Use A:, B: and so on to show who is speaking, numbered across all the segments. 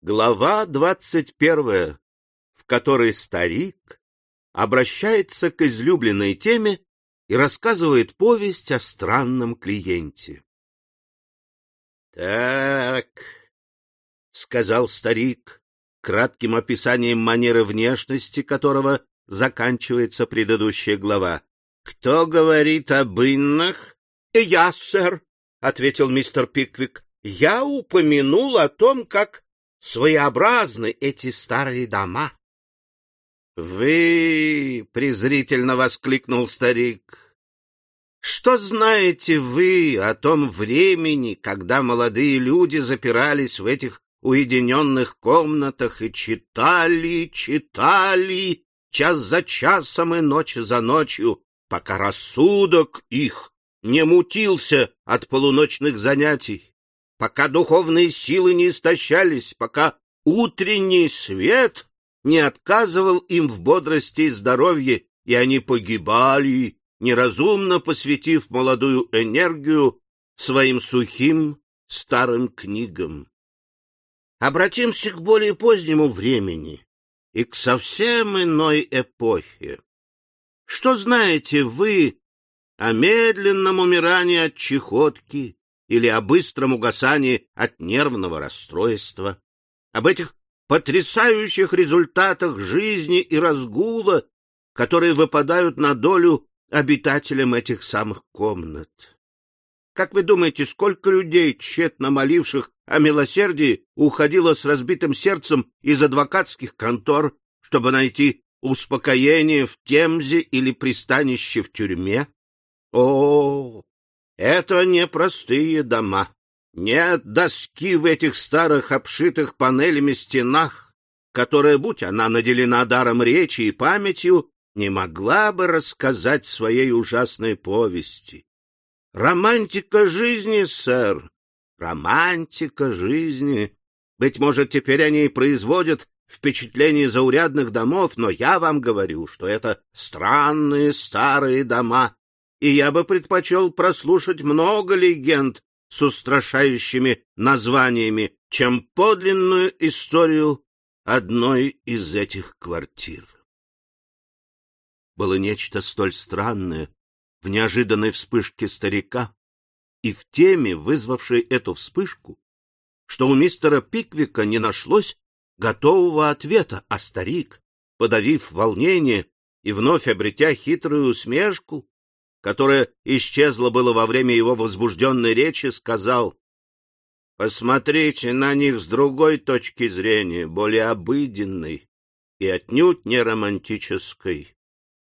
A: Глава двадцать первая, в которой старик обращается к излюбленной теме и рассказывает повесть о странном клиенте. — Так, — сказал старик, кратким описанием манеры внешности которого заканчивается предыдущая глава. — Кто говорит об иннах? — Я, сэр, — ответил мистер Пиквик. — Я упомянул о том, как своеобразны эти старые дома. — Вы, — презрительно воскликнул старик, — что знаете вы о том времени, когда молодые люди запирались в этих уединенных комнатах и читали, читали час за часом и ночь за ночью, пока рассудок их не мутился от полуночных занятий? Пока духовные силы не истощались, пока утренний свет не отказывал им в бодрости и здоровье, и они погибали, неразумно посвятив молодую энергию своим сухим старым книгам. Обратимся к более позднему времени и к совсем иной эпохе. Что знаете вы о медленном умирании от чехотки, или о быстром угасании от нервного расстройства, об этих потрясающих результатах жизни и разгула, которые выпадают на долю обитателям этих самых комнат. Как вы думаете, сколько людей, тщетно моливших о милосердии, уходило с разбитым сердцем из адвокатских контор, чтобы найти успокоение в Темзе или пристанище в тюрьме? О, это не простые дома. Нет доски в этих старых обшитых панелями стенах, которая, будь она наделена даром речи и памятью, не могла бы рассказать своей ужасной повести. Романтика жизни, сэр, романтика жизни. Быть может, теперь они и производят впечатление заурядных домов, но я вам говорю, что это странные старые дома, и я бы предпочел прослушать много легенд с устрашающими названиями, чем подлинную историю одной из этих квартир. Было нечто столь странное в неожиданной вспышке старика и в теме, вызвавшей эту вспышку, что у мистера Пиквика не нашлось готового ответа, а старик, подавив волнение и вновь обретя хитрую усмешку, которое исчезло было во время его возбужденной речи, сказал, «Посмотрите на них с другой точки зрения, более обыденной и отнюдь не романтической.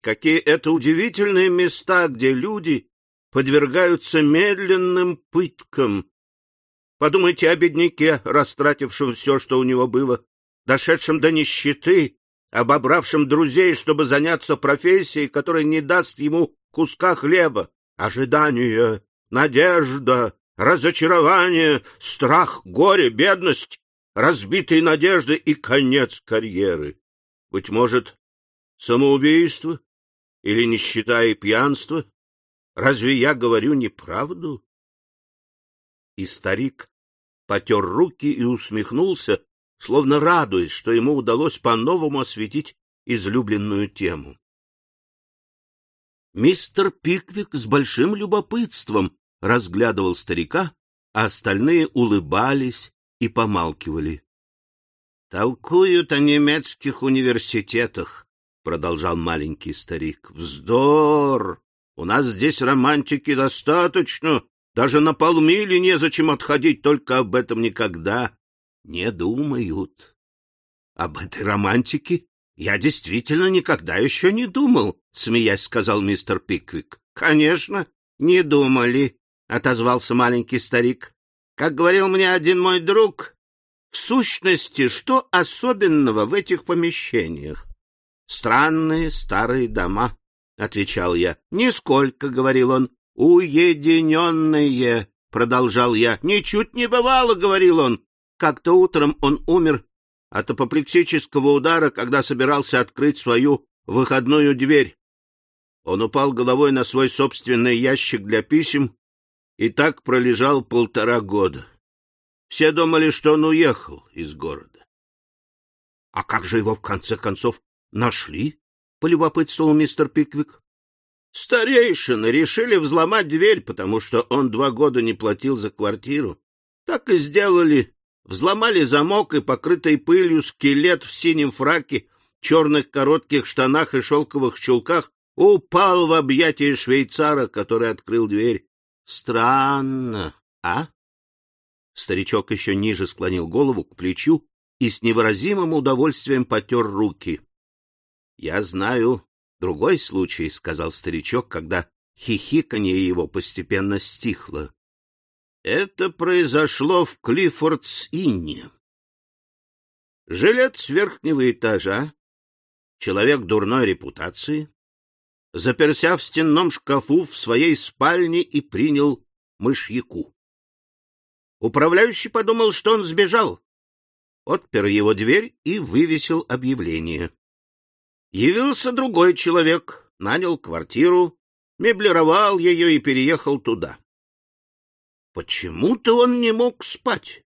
A: Какие это удивительные места, где люди подвергаются медленным пыткам. Подумайте о бедняке, растратившем все, что у него было, дошедшем до нищеты, обобравшем друзей, чтобы заняться профессией, которая не даст ему куска хлеба, ожидание, надежда, разочарование, страх, горе, бедность, разбитые надежды и конец карьеры. Быть может, самоубийство или нищета и пьянство? Разве я говорю неправду? И старик потер руки и усмехнулся, словно радуясь, что ему удалось по-новому осветить излюбленную тему. Мистер Пиквик с большим любопытством разглядывал старика, а остальные улыбались и помалкивали. — Толкуют о немецких университетах, — продолжал маленький старик. — Вздор! У нас здесь романтики достаточно. Даже на полмили незачем отходить, только об этом никогда не думают. Об этой романтике — Я действительно никогда еще не думал, — смеясь сказал мистер Пиквик. — Конечно, не думали, — отозвался маленький старик. — Как говорил мне один мой друг, в сущности, что особенного в этих помещениях? — Странные старые дома, — отвечал я. — Нисколько, — говорил он. — Уединенные, — продолжал я. — Ничуть не бывало, — говорил он. Как-то утром он умер от апоплексического удара, когда собирался открыть свою выходную дверь. Он упал головой на свой собственный ящик для писем и так пролежал полтора года. Все думали, что он уехал из города. А как же его, в конце концов, нашли? — полюбопытствовал мистер Пиквик. Старейшины решили взломать дверь, потому что он два года не платил за квартиру. Так и сделали. Взломали замок и покрытый пылью скелет в синем фраке, черных коротких штанах и шелковых чулках упал в объятия швейцара, который открыл дверь. Странно, а? Старичок еще ниже склонил голову к плечу и с невыразимым удовольствием потер руки. — Я знаю другой случай, — сказал старичок, когда хихиканье его постепенно стихло. Это произошло в Клиффордс-Инне. Жилец верхнего этажа, человек дурной репутации, заперся в стенном шкафу в своей спальне и принял мышьяку. Управляющий подумал, что он сбежал, отпер его дверь и вывесил объявление. Явился другой человек, нанял квартиру, меблировал ее и переехал туда. Почему-то он не мог спать.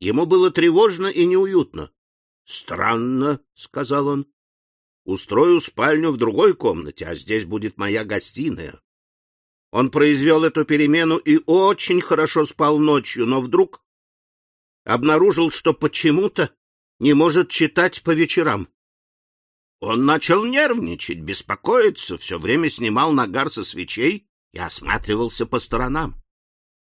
A: Ему было тревожно и неуютно. — Странно, — сказал он. — Устрою спальню в другой комнате, а здесь будет моя гостиная. Он произвел эту перемену и очень хорошо спал ночью, но вдруг обнаружил, что почему-то не может читать по вечерам. Он начал нервничать, беспокоиться, все время снимал нагар со свечей и осматривался по сторонам. —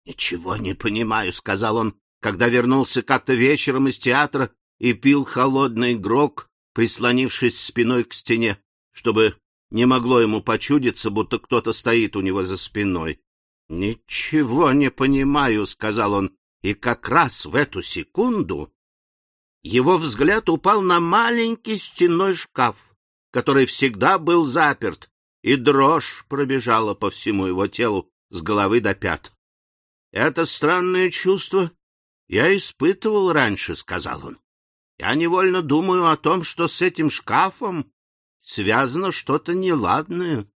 A: Ничего не понимаю, — сказал он, когда вернулся как-то вечером из театра и пил холодный грог, прислонившись спиной к стене, чтобы не могло ему почудиться, будто кто-то стоит у него за спиной. — Ничего не понимаю, — сказал он, и как раз в эту секунду его взгляд упал на маленький стенной шкаф, который всегда был заперт, и дрожь пробежала по всему его телу с головы до пят. Это странное чувство я испытывал раньше, — сказал он. Я невольно думаю о том, что с этим шкафом связано что-то неладное.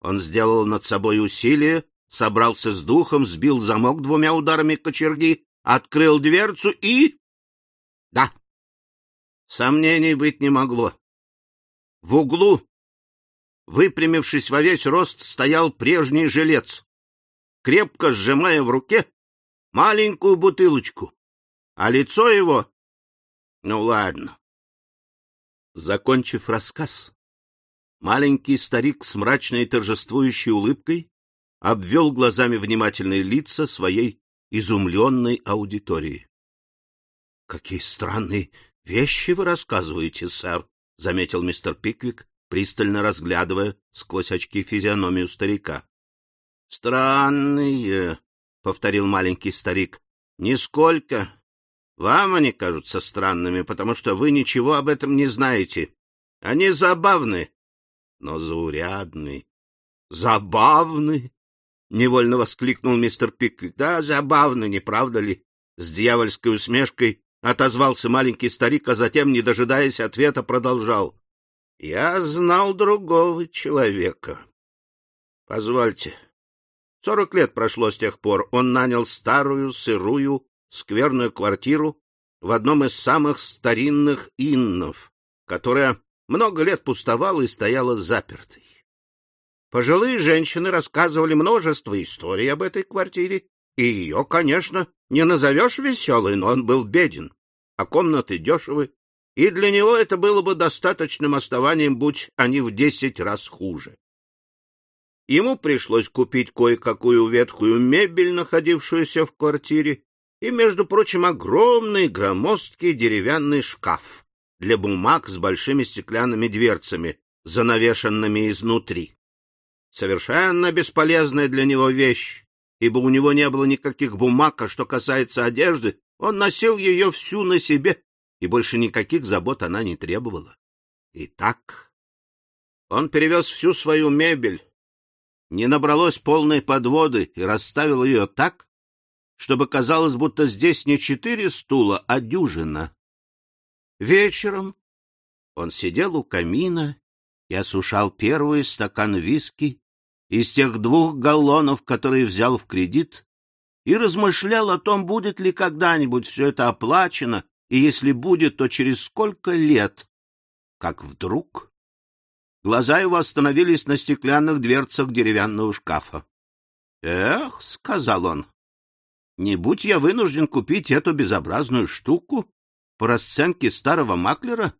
A: Он сделал над собой усилие, собрался с духом, сбил замок двумя ударами кочерги, открыл дверцу и... Да, Сомнений быть не могло. В углу, выпрямившись во весь рост, стоял прежний жилец, крепко сжимая в руке маленькую бутылочку, а лицо его... Ну, ладно. Закончив рассказ, маленький старик с мрачной торжествующей улыбкой обвел глазами внимательные лица своей изумленной аудитории. — Какие странные — Вещи вы рассказываете, сэр, — заметил мистер Пиквик, пристально разглядывая сквозь очки физиономию старика. — Странные, — повторил маленький старик. — Нисколько. Вам они кажутся странными, потому что вы ничего об этом не знаете. Они забавны, но заурядны. — Забавны? — невольно воскликнул мистер Пиквик. — Да, забавны, не правда ли? С дьявольской усмешкой — отозвался маленький старик, а затем, не дожидаясь ответа, продолжал. — Я знал другого человека. — Позвольте. Сорок лет прошло с тех пор. Он нанял старую, сырую, скверную квартиру в одном из самых старинных иннов, которая много лет пустовала и стояла запертой. Пожилые женщины рассказывали множество историй об этой квартире, и ее, конечно, не назовешь веселой, но он был беден, а комнаты дешевы, и для него это было бы достаточным основанием, будь они в десять раз хуже. Ему пришлось купить кое-какую ветхую мебель, находившуюся в квартире, и, между прочим, огромный громоздкий деревянный шкаф для бумаг с большими стеклянными дверцами, занавешенными изнутри. Совершенно бесполезная для него вещь, ибо у него не было никаких бумаг, а что касается одежды, он носил ее всю на себе, и больше никаких забот она не требовала. Итак, он перевез всю свою мебель, не набралось полной подводы и расставил ее так, чтобы казалось, будто здесь не четыре стула, а дюжина. Вечером он сидел у камина и осушал первый стакан виски из тех двух галлонов, которые взял в кредит, и размышлял о том, будет ли когда-нибудь все это оплачено и если будет, то через сколько лет? Как вдруг глаза его остановились на стеклянных дверцах деревянного шкафа. — Эх, — сказал он, — не будь я вынужден купить эту безобразную штуку по расценке старого маклера,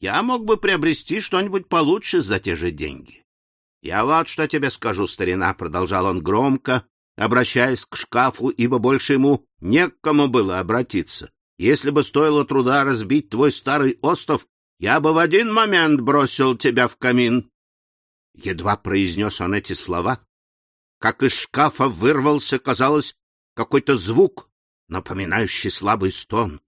A: я мог бы приобрести что-нибудь получше за те же деньги. — Я вот что тебе скажу, старина, — продолжал он громко, обращаясь к шкафу, ибо больше ему не к кому было обратиться. Если бы стоило труда разбить твой старый остров, я бы в один момент бросил тебя в камин. Едва произнес он эти слова, как из шкафа вырвался, казалось, какой-то звук, напоминающий слабый стон.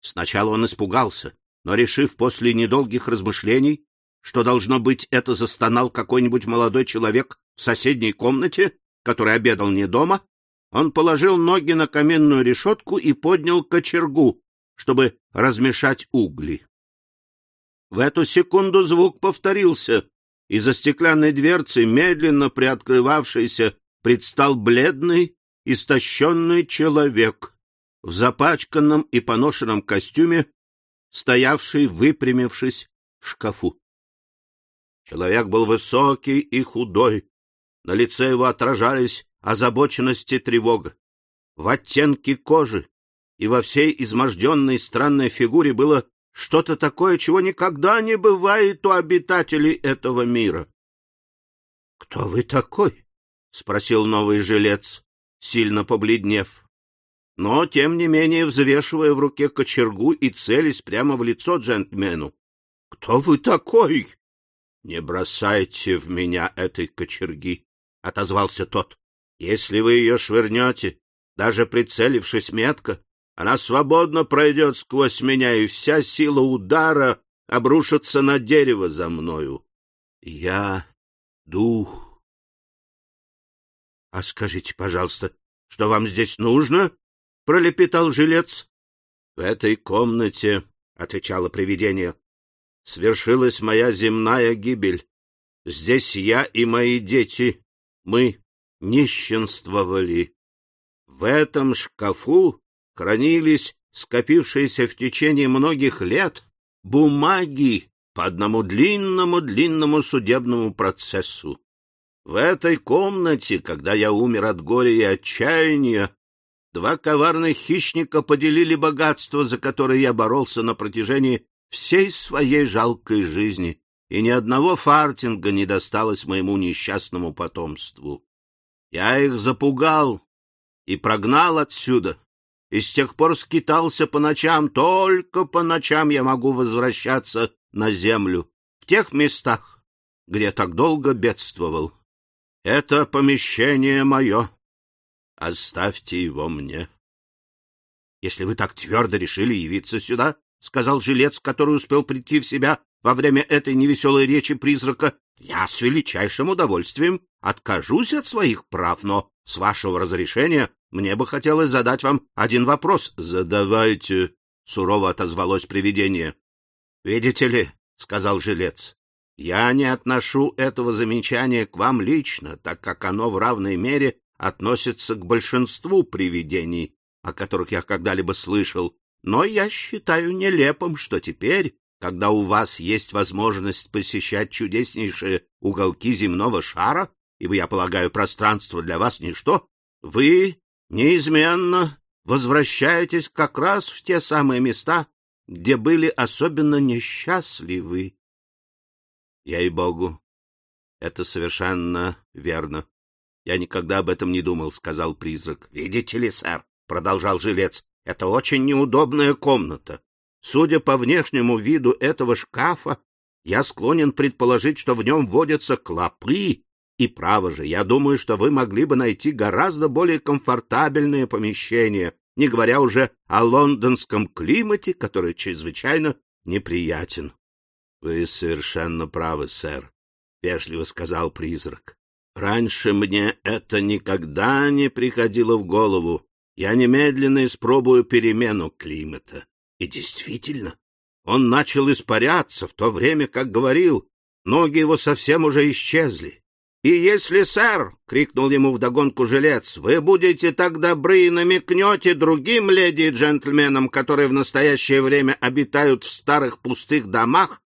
A: Сначала он испугался, но, решив после недолгих размышлений, что, должно быть, это застонал какой-нибудь молодой человек в соседней комнате, который обедал не дома, он положил ноги на каменную решетку и поднял кочергу, чтобы размешать угли. В эту секунду звук повторился, и за стеклянной дверцей, медленно приоткрывавшейся, предстал бледный, истощенный человек в запачканном и поношенном костюме, стоявший, выпрямившись в шкафу. Человек был высокий и худой, на лице его отражались озабоченность и тревога. В оттенке кожи и во всей изможденной странной фигуре было что-то такое, чего никогда не бывает у обитателей этого мира. — Кто вы такой? — спросил новый жилец, сильно побледнев. Но, тем не менее, взвешивая в руке кочергу и целясь прямо в лицо джентльмену. — Кто вы такой? — Не бросайте в меня этой кочерги, — отозвался тот. Если вы ее швырнете, даже прицелившись метко, она свободно пройдет сквозь меня, и вся сила удара обрушится на дерево за мною. Я дух. — А скажите, пожалуйста, что вам здесь нужно? — пролепетал жилец. — В этой комнате, — отвечало привидение, — свершилась моя земная гибель. Здесь я и мои дети, мы нищенствовали. В этом шкафу хранились скопившиеся в течение многих лет бумаги по одному длинному-длинному судебному процессу. В этой комнате, когда я умер от горя и отчаяния, два коварных хищника поделили богатство, за которое я боролся на протяжении всей своей жалкой жизни, и ни одного фартинга не досталось моему несчастному потомству. Я их запугал и прогнал отсюда, и с тех пор скитался по ночам, только по ночам я могу возвращаться на землю, в тех местах, где так долго бедствовал. Это помещение мое. Оставьте его мне. — Если вы так твердо решили явиться сюда, — сказал жилец, который успел прийти в себя во время этой невеселой речи призрака, — я с величайшим удовольствием откажусь от своих прав, но, с вашего разрешения, мне бы хотелось задать вам один вопрос. — Задавайте, — сурово отозвалось привидение. — Видите ли, — сказал жилец, — я не отношу этого замечания к вам лично, так как оно в равной мере относится к большинству привидений, о которых я когда-либо слышал, но я считаю нелепым, что теперь, когда у вас есть возможность посещать чудеснейшие уголки земного шара, ибо, я полагаю, пространство для вас ничто, вы неизменно возвращаетесь как раз в те самые места, где были особенно несчастливы. Ей-богу, это совершенно верно. Я никогда об этом не думал, — сказал призрак. — Видите ли, сэр, — продолжал жилец, — это очень неудобная комната. Судя по внешнему виду этого шкафа, я склонен предположить, что в нем водятся клопы и право же, я думаю, что вы могли бы найти гораздо более комфортабельное помещение, не говоря уже о лондонском климате, который чрезвычайно неприятен. — Вы совершенно правы, сэр, — вежливо сказал призрак. — Раньше мне это никогда не приходило в голову. Я немедленно испробую перемену климата. И действительно, он начал испаряться в то время, как говорил, ноги его совсем уже исчезли И если, сэр, — крикнул ему вдогонку жилец, — вы будете так добры и намекнете другим леди и джентльменам, которые в настоящее время обитают в старых пустых домах,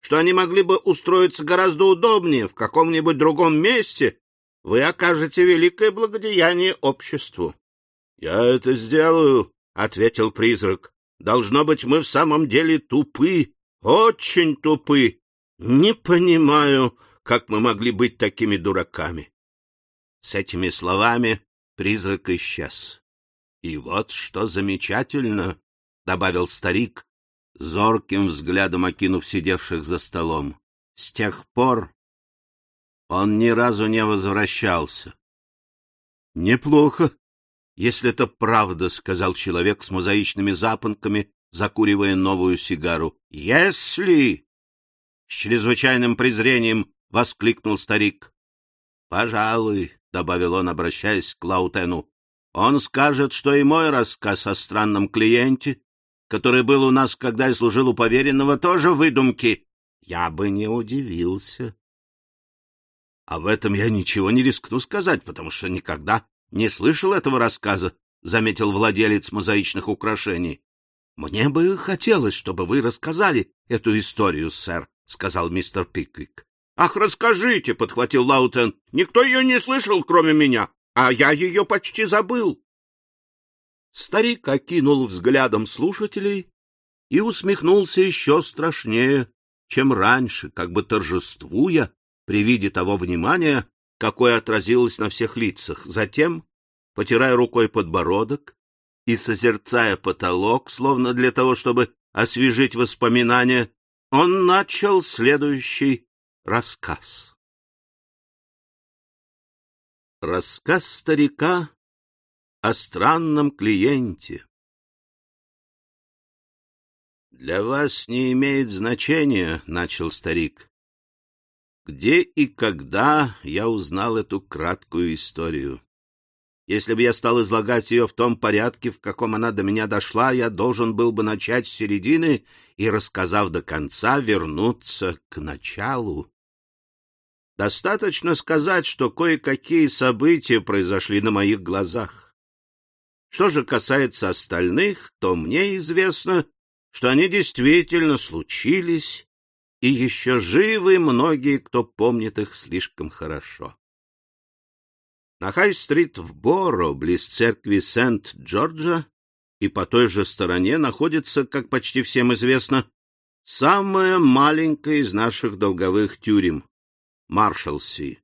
A: что они могли бы устроиться гораздо удобнее в каком-нибудь другом месте, вы окажете великое благодеяние обществу. — Я это сделаю, — ответил призрак. — Должно быть, мы в самом деле тупы, очень тупы. Не понимаю, как мы могли быть такими дураками? С этими словами призрак исчез. — И вот что замечательно, — добавил старик, зорким взглядом окинув сидевших за столом. С тех пор он ни разу не возвращался. — Неплохо, если это правда, — сказал человек с мозаичными запонками, закуривая новую сигару. — Если... С чрезвычайным презрением — воскликнул старик. — Пожалуй, — добавил он, обращаясь к Лаутену, — он скажет, что и мой рассказ о странном клиенте, который был у нас, когда я служил у поверенного, тоже выдумки. Я бы не удивился. — А в этом я ничего не рискну сказать, потому что никогда не слышал этого рассказа, — заметил владелец мозаичных украшений. — Мне бы хотелось, чтобы вы рассказали эту историю, сэр, — сказал мистер Пиквик. — Ах, расскажите, — подхватил Лаутен. — Никто ее не слышал, кроме меня, а я ее почти забыл. Старик окинул взглядом слушателей и усмехнулся еще страшнее, чем раньше, как бы торжествуя при виде того внимания, какое отразилось на всех лицах. Затем, потирая рукой подбородок и созерцая потолок, словно для того, чтобы освежить воспоминания, он начал следующий Рассказ Рассказ старика о странном клиенте «Для вас не имеет значения, — начал старик, — где и когда я узнал эту краткую историю. Если бы я стал излагать ее в том порядке, в каком она до меня дошла, я должен был бы начать с середины и, рассказав до конца, вернуться к началу. Достаточно сказать, что кое-какие события произошли на моих глазах. Что же касается остальных, то мне известно, что они действительно случились, и еще живы многие, кто помнит их слишком хорошо. На Хай-стрит в Боро, близ церкви Сент-Джорджа, и по той же стороне находится, как почти всем известно, самая маленькая из наших долговых тюрем Маршалси.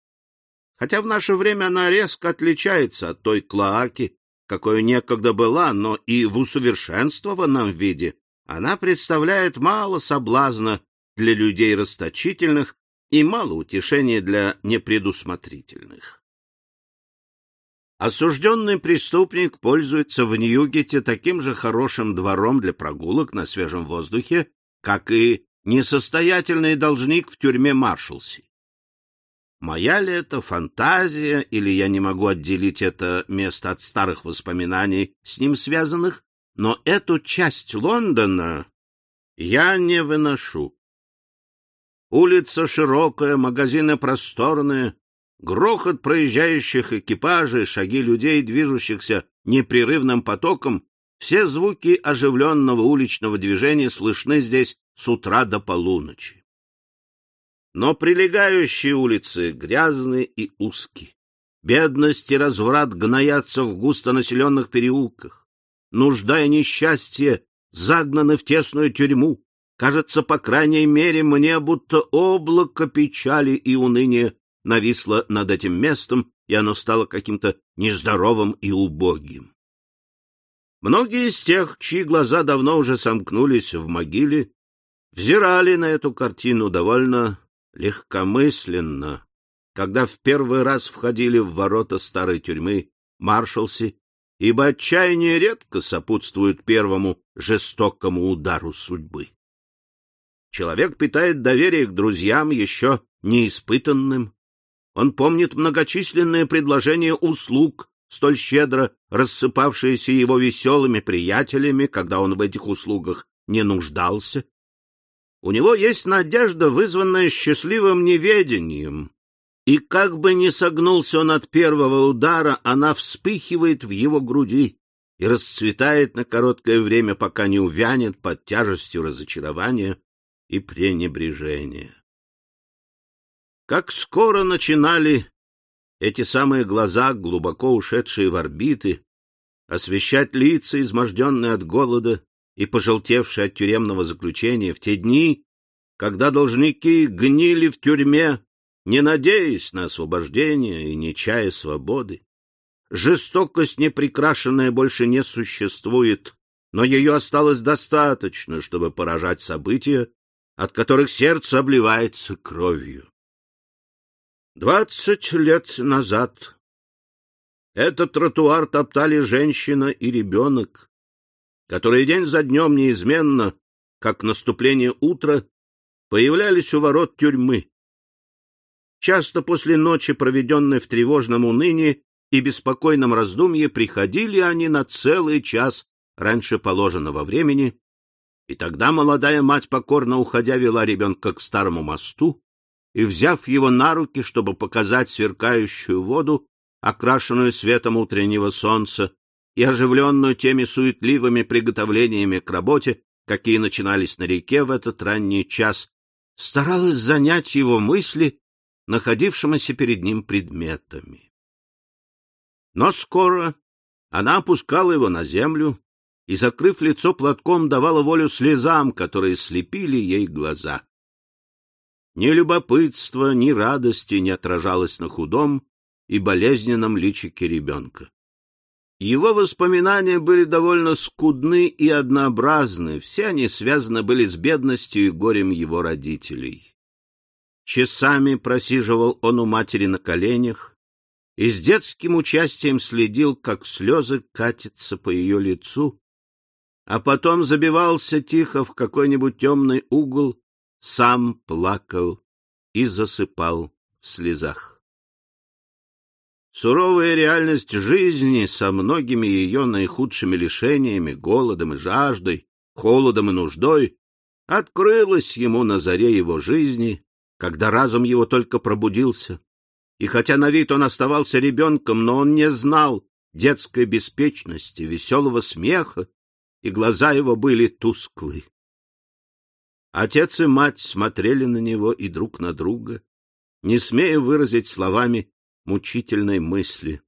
A: Хотя в наше время она резко отличается от той клоаки, какой некогда была, но и в усовершенствованном виде она представляет мало соблазна для людей расточительных и мало утешения для непредусмотрительных. Осужденный преступник пользуется в Ньюгете таким же хорошим двором для прогулок на свежем воздухе, как и несостоятельный должник в тюрьме Маршалси. Моя ли это фантазия, или я не могу отделить это место от старых воспоминаний с ним связанных, но эту часть Лондона я не выношу. Улица широкая, магазины просторные, грохот проезжающих экипажей, шаги людей, движущихся непрерывным потоком, все звуки оживленного уличного движения слышны здесь с утра до полуночи но прилегающие улицы грязны и узкие. Бедность и разврат гноятся в густонаселенных переулках. Нужда и несчастье загнаны в тесную тюрьму. Кажется, по крайней мере, мне будто облако печали и уныния нависло над этим местом, и оно стало каким-то нездоровым и убогим. Многие из тех, чьи глаза давно уже сомкнулись в могиле, взирали на эту картину довольно легкомысленно, когда в первый раз входили в ворота старой тюрьмы Маршалси, ибо отчаяние редко сопутствует первому жестокому удару судьбы. Человек питает доверие к друзьям еще неиспытанным. Он помнит многочисленные предложения услуг, столь щедро рассыпавшиеся его веселыми приятелями, когда он в этих услугах не нуждался, у него есть надежда, вызванная счастливым неведением, И как бы ни согнулся он от первого удара, она вспыхивает в его груди и расцветает на короткое время, пока не увянет под тяжестью разочарования и пренебрежения. Как скоро начинали эти самые глаза, глубоко ушедшие в орбиты, освещать лица, изможденные от голода и пожелтевшие от тюремного заключения в те дни, когда должники гнили в тюрьме, не надеясь на освобождение и не чая свободы. Жестокость неприкрашенная больше не существует, но ее осталось достаточно, чтобы поражать события, от которых сердце обливается кровью. Двадцать лет назад этот тротуар топтали женщина и ребенок, которые день за днем неизменно, как наступление утра, появлялись у ворот тюрьмы. Часто после ночи, проведенной в тревожном унынии и беспокойном раздумье, приходили они на целый час раньше положенного времени, и тогда молодая мать, покорно уходя, вела ребенка к старому мосту, и, взяв его на руки, чтобы показать сверкающую воду, окрашенную светом утреннего солнца, и оживленную теми суетливыми приготовлениями к работе, какие начинались на реке в этот ранний час, старалась занять его мысли находившимися перед ним предметами. Но скоро она опускала его на землю и, закрыв лицо платком, давала волю слезам, которые слепили ей глаза. Ни любопытства, ни радости не отражалось на худом и болезненном личике ребенка. Его воспоминания были довольно скудны и однообразны, все они связаны были с бедностью и горем его родителей. Часами просиживал он у матери на коленях и с детским участием следил, как слезы катятся по ее лицу, а потом забивался тихо в какой-нибудь темный угол сам плакал и засыпал в слезах. Суровая реальность жизни со многими ее наихудшими лишениями, голодом и жаждой, холодом и нуждой открылась ему на заре его жизни, когда разум его только пробудился. И хотя на вид он оставался ребенком, но он не знал детской беспечности, веселого смеха, и глаза его были тусклы. Отец и мать смотрели на него и друг на друга, не смея выразить словами мучительной мысли.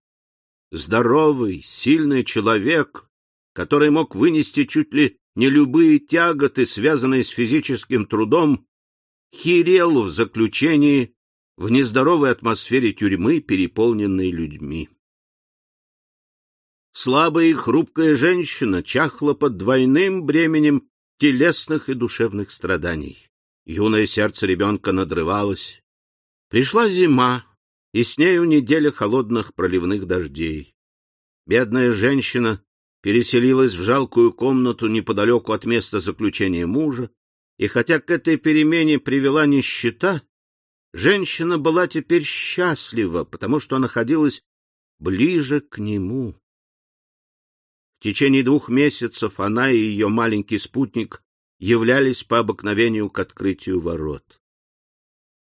A: Здоровый, сильный человек, который мог вынести чуть ли не любые тяготы, связанные с физическим трудом, херел в заключении в нездоровой атмосфере тюрьмы, переполненной людьми. Слабая и хрупкая женщина чахла под двойным бременем телесных и душевных страданий. Юное сердце ребенка надрывалось. Пришла зима, и с нею неделя холодных проливных дождей. Бедная женщина переселилась в жалкую комнату неподалеку от места заключения мужа, и хотя к этой перемене привела нищета, женщина была теперь счастлива, потому что находилась ближе к нему. В течение двух месяцев она и ее маленький спутник являлись по обыкновению к открытию ворот.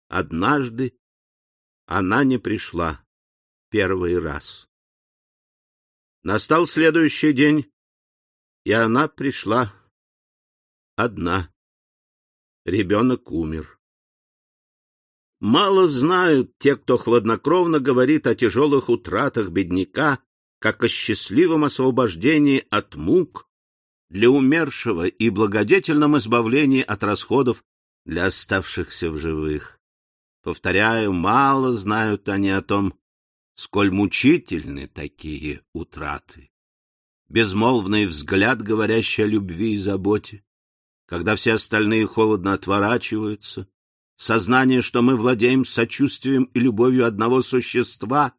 A: Однажды она не пришла первый раз. Настал следующий день, и она пришла одна. Ребенок умер. Мало знают те, кто хладнокровно говорит о тяжелых утратах бедняка как о счастливом освобождении от мук для умершего и благодетельном избавлении от расходов для оставшихся в живых. Повторяю, мало знают они о том, сколь мучительны такие утраты. Безмолвный взгляд, говорящий о любви и заботе, когда все остальные холодно отворачиваются, сознание, что мы владеем сочувствием и любовью одного существа,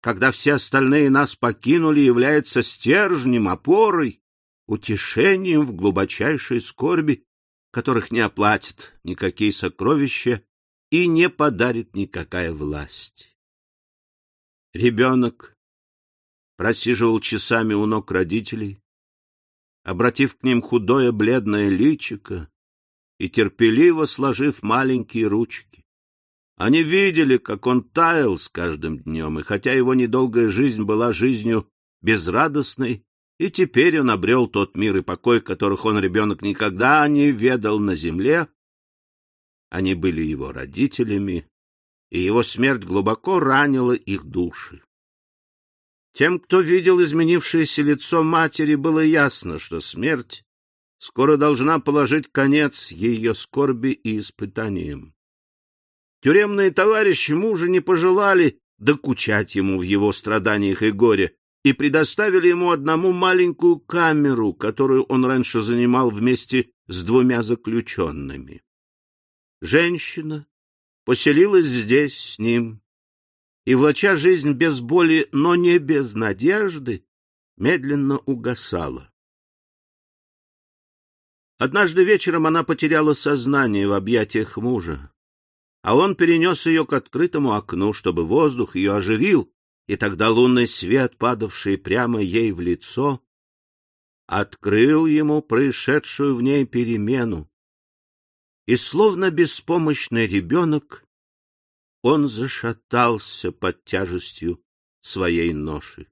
A: когда все остальные нас покинули, является стержнем, опорой, утешением в глубочайшей скорби, которых не оплатят никакие сокровища и не подарит никакая власть. Ребенок просиживал часами у ног родителей, обратив к ним худое бледное личико и терпеливо сложив маленькие ручки. Они видели, как он таял с каждым днем, и хотя его недолгая жизнь была жизнью безрадостной, и теперь он обрел тот мир и покой, которых он, ребенок, никогда не ведал на земле, они были его родителями, и его смерть глубоко ранила их души. Тем, кто видел изменившееся лицо матери, было ясно, что смерть скоро должна положить конец ее скорби и испытаниям. Тюремные товарищи мужа не пожелали докучать ему в его страданиях и горе и предоставили ему одному маленькую камеру, которую он раньше занимал вместе с двумя заключенными. Женщина поселилась здесь с ним, и, влача жизнь без боли, но не без надежды, медленно угасала. Однажды вечером она потеряла сознание в объятиях мужа, а он перенес ее к открытому окну, чтобы воздух ее оживил, и тогда лунный свет, падавший прямо ей в лицо, открыл ему происшедшую в ней перемену, и, словно беспомощный ребенок, он зашатался под тяжестью своей ноши.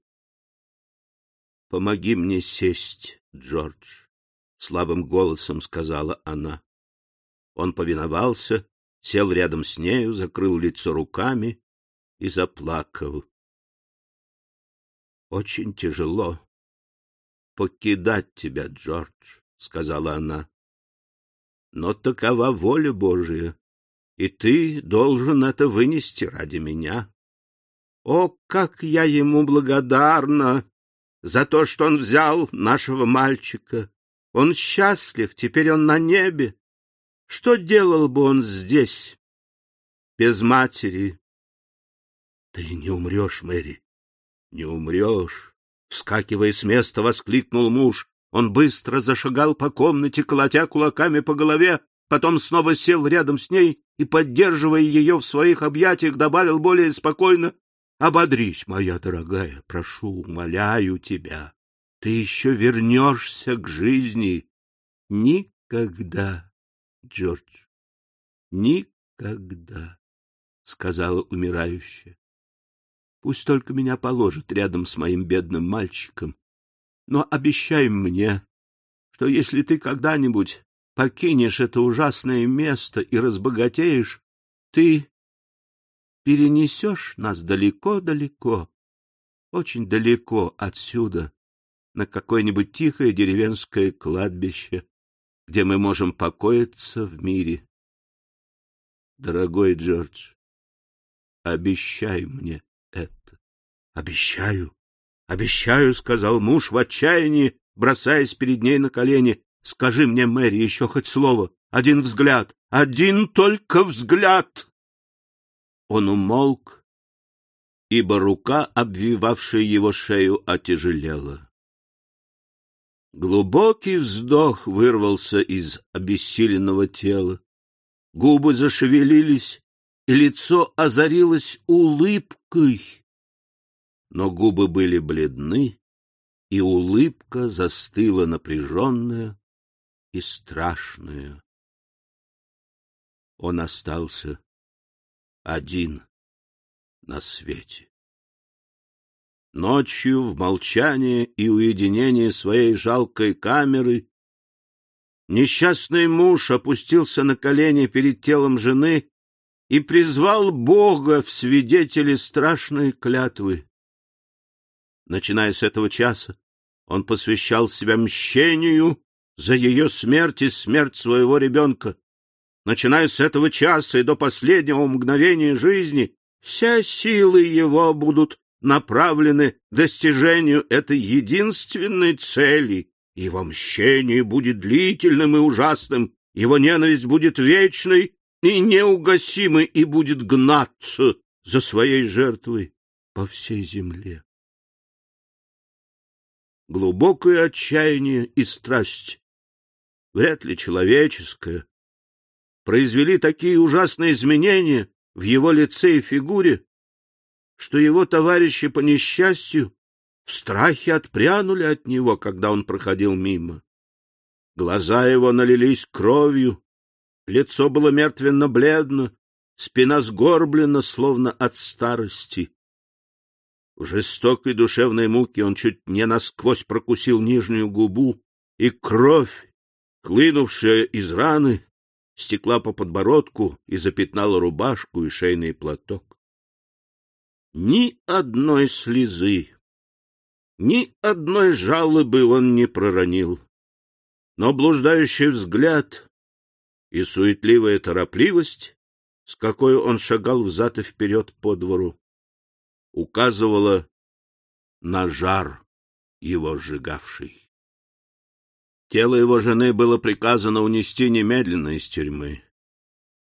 A: — Помоги мне сесть, Джордж, — слабым голосом сказала она. Он повиновался, сел рядом с нею, закрыл лицо руками и заплакал. — Очень тяжело покидать тебя, Джордж, — сказала она но такова воля Божия, и ты должен это вынести ради меня. О, как я ему благодарна за то, что он взял нашего мальчика! Он счастлив, теперь он на небе. Что делал бы он здесь, без матери? Ты не умрешь, Мэри, не умрешь. Вскакивая с места, воскликнул муж. Он быстро зашагал по комнате, колотя кулаками по голове, потом снова сел рядом с ней и, поддерживая ее в своих объятиях, добавил более спокойно, — Ободрись, моя дорогая, прошу, умоляю тебя. Ты еще вернешься к жизни. Никогда, Джордж, никогда, — сказала умирающая. Пусть только меня положат рядом с моим бедным мальчиком, но обещай мне, что если ты когда-нибудь покинешь это ужасное место и разбогатеешь, ты перенесешь нас далеко-далеко, очень далеко отсюда, на какое-нибудь тихое деревенское кладбище, где мы можем покоиться в мире. Дорогой Джордж, обещай мне это. Обещаю, — Обещаю, — сказал муж в отчаянии, бросаясь перед ней на колени. — Скажи мне, Мэри, еще хоть слово, один взгляд, один только взгляд. Он умолк, ибо рука, обвивавшая его шею, отяжелела. Глубокий вздох вырвался из обессиленного тела. Губы зашевелились, и лицо озарилось улыбкой но губы были бледны, и улыбка застыла напряженная и страшная. Он остался один на свете. Ночью в молчании и уединении своей жалкой камеры несчастный муж опустился на колени перед телом жены и призвал Бога в свидетели страшной клятвы. Начиная с этого часа, он посвящал себя мщению за ее смерть и смерть своего ребенка. Начиная с этого часа и до последнего мгновения жизни, вся силы его будут направлены достижению этой единственной цели. Его мщение будет длительным и ужасным, его ненависть будет вечной и неугасимой и будет гнаться за своей жертвой по всей земле глубокое отчаяние и страсть, вряд ли человеческое, произвели такие ужасные изменения в его лице и фигуре, что его товарищи по несчастью в страхе отпрянули от него, когда он проходил мимо. Глаза его налились кровью, лицо было мертвенно-бледно, спина сгорблена, словно от старости. В жестокой душевной муке он чуть не насквозь прокусил нижнюю губу, и кровь, хлынувшая из раны, стекла по подбородку и запятнала рубашку и шейный платок. Ни одной слезы, ни одной жалобы он не проронил, но блуждающий взгляд и суетливая торопливость, с какой он шагал взад и вперед по двору, указывала на жар его сжигавший. Тело его жены было приказано унести немедленно из тюрьмы.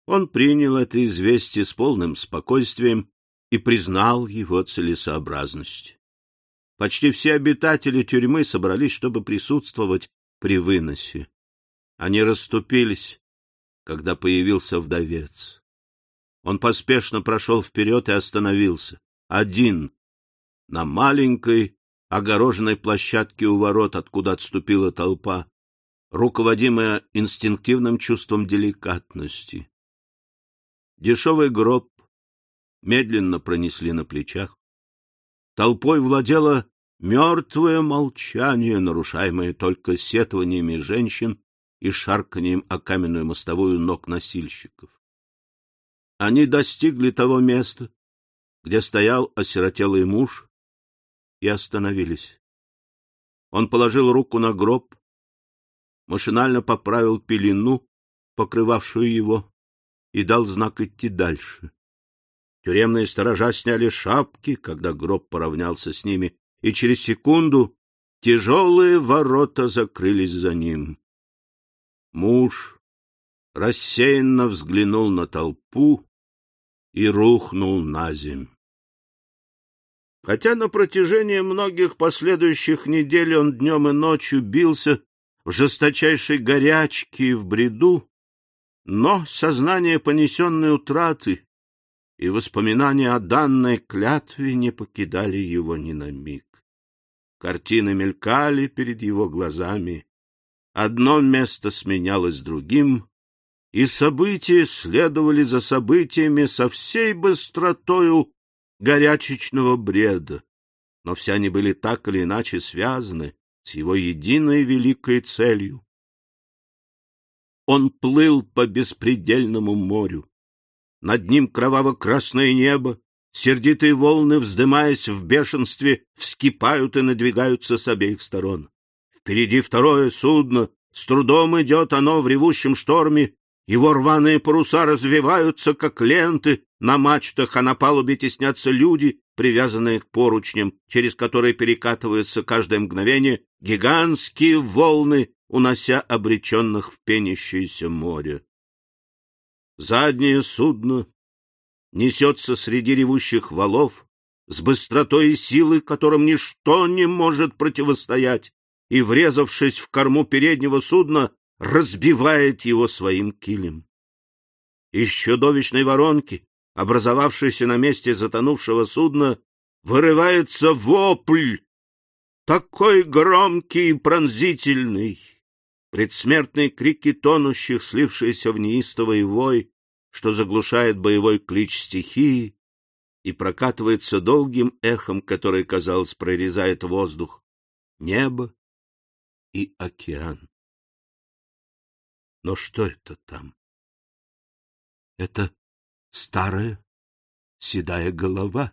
A: Он принял это известие с полным спокойствием и признал его целесообразность. Почти все обитатели тюрьмы собрались, чтобы присутствовать при выносе. Они расступились, когда появился вдовец. Он поспешно прошел вперед и остановился, один, на маленькой огороженной площадке у ворот, откуда отступила толпа, руководимая инстинктивным чувством деликатности. Дешевый гроб медленно пронесли на плечах. Толпой владело мертвое молчание, нарушаемое только сетованиями женщин и шарканьем о каменную мостовую ног носильщиков. Они достигли того места, где стоял осиротелый муж, и остановились. Он положил руку на гроб, машинально поправил пелену, покрывавшую его, и дал знак идти дальше. Тюремные сторожа сняли шапки, когда гроб поравнялся с ними, и через секунду тяжелые ворота закрылись за ним. Муж рассеянно взглянул на толпу и рухнул на земь. Хотя на протяжении многих последующих недель он днем и ночью бился в жесточайшей горячке и в бреду, но сознание понесенной утраты и воспоминания о данной клятве не покидали его ни на миг. Картины мелькали перед его глазами, одно место сменялось другим, и события следовали за событиями со всей быстротою горячечного бреда, но все они были так или иначе связаны с его единой великой целью. Он плыл по беспредельному морю. Над ним кроваво-красное небо, сердитые волны, вздымаясь в бешенстве, вскипают и надвигаются с обеих сторон. Впереди второе судно, с трудом идет оно в ревущем шторме, его рваные паруса развиваются, как ленты, на мачтах, а на палубе теснятся люди, привязанные к поручням, через которые перекатываются каждое мгновение гигантские волны, унося обреченных в пенящееся море. Заднее судно несется среди ревущих валов с быстротой и силой, которым ничто не может противостоять, и, врезавшись в корму переднего судна, разбивает его своим килем. Из чудовищной воронки образовавшийся на месте затонувшего судна, вырывается вопль, такой громкий и пронзительный. Предсмертные крики тонущих, слившиеся в неистовый вой, что заглушает боевой клич стихии и прокатывается долгим эхом, которое, казалось, прорезает воздух, небо и океан. Но что это там? Это старая седая голова,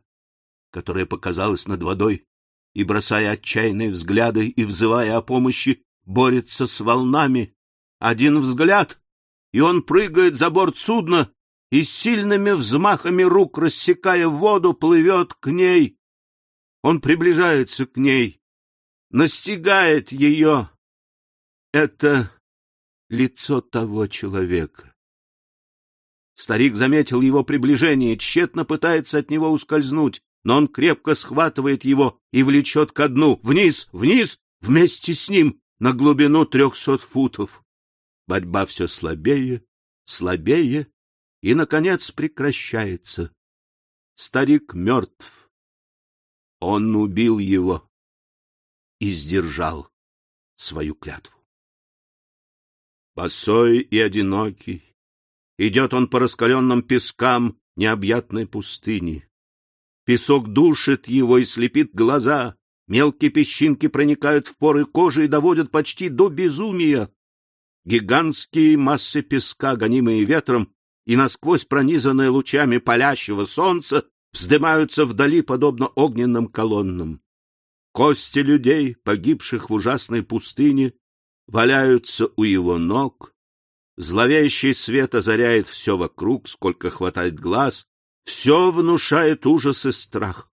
A: которая показалась над водой и, бросая отчаянные взгляды и взывая о помощи, борется с волнами. Один взгляд, и он прыгает за борт судна и сильными взмахами рук, рассекая воду, плывет к ней. Он приближается к ней, настигает ее. Это лицо того человека. Старик заметил его приближение тщетно пытается от него ускользнуть, но он крепко схватывает его и влечет ко дну, вниз, вниз, вместе с ним, на глубину трехсот футов. Борьба все слабее, слабее и, наконец, прекращается. Старик мертв. Он убил его и сдержал свою клятву. Босой и одинокий, Идет он по раскаленным пескам необъятной пустыни. Песок душит его и слепит глаза, мелкие песчинки проникают в поры кожи и доводят почти до безумия. Гигантские массы песка, гонимые ветром и насквозь пронизанные лучами палящего солнца, вздымаются вдали, подобно огненным колоннам. Кости людей, погибших в ужасной пустыне, валяются у его ног. Зловещий свет озаряет все вокруг, сколько хватает глаз, все внушает ужас и страх.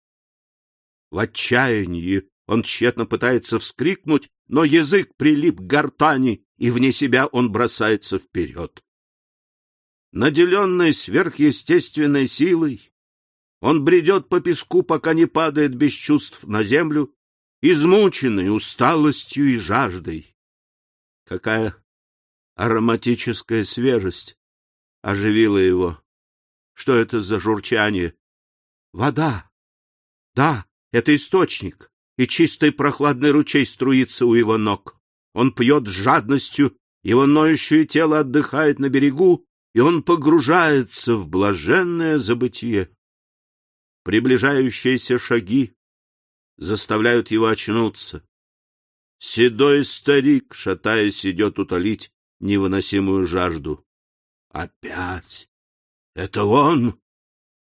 A: В отчаянии он тщетно пытается вскрикнуть, но язык прилип к гортани, и вне себя он бросается вперед. Наделенный сверхъестественной силой, он бредет по песку, пока не падает без чувств на землю, измученный усталостью и жаждой. Какая ароматическая свежесть оживила его. Что это за журчание? Вода. Да, это источник, и чистый прохладный ручей струится у его ног. Он пьет с жадностью, его ноющее тело отдыхает на берегу, и он погружается в блаженное забытие. Приближающиеся шаги заставляют его очнуться. Седой старик, шатаясь, идет утолить невыносимую жажду. Опять! Это он!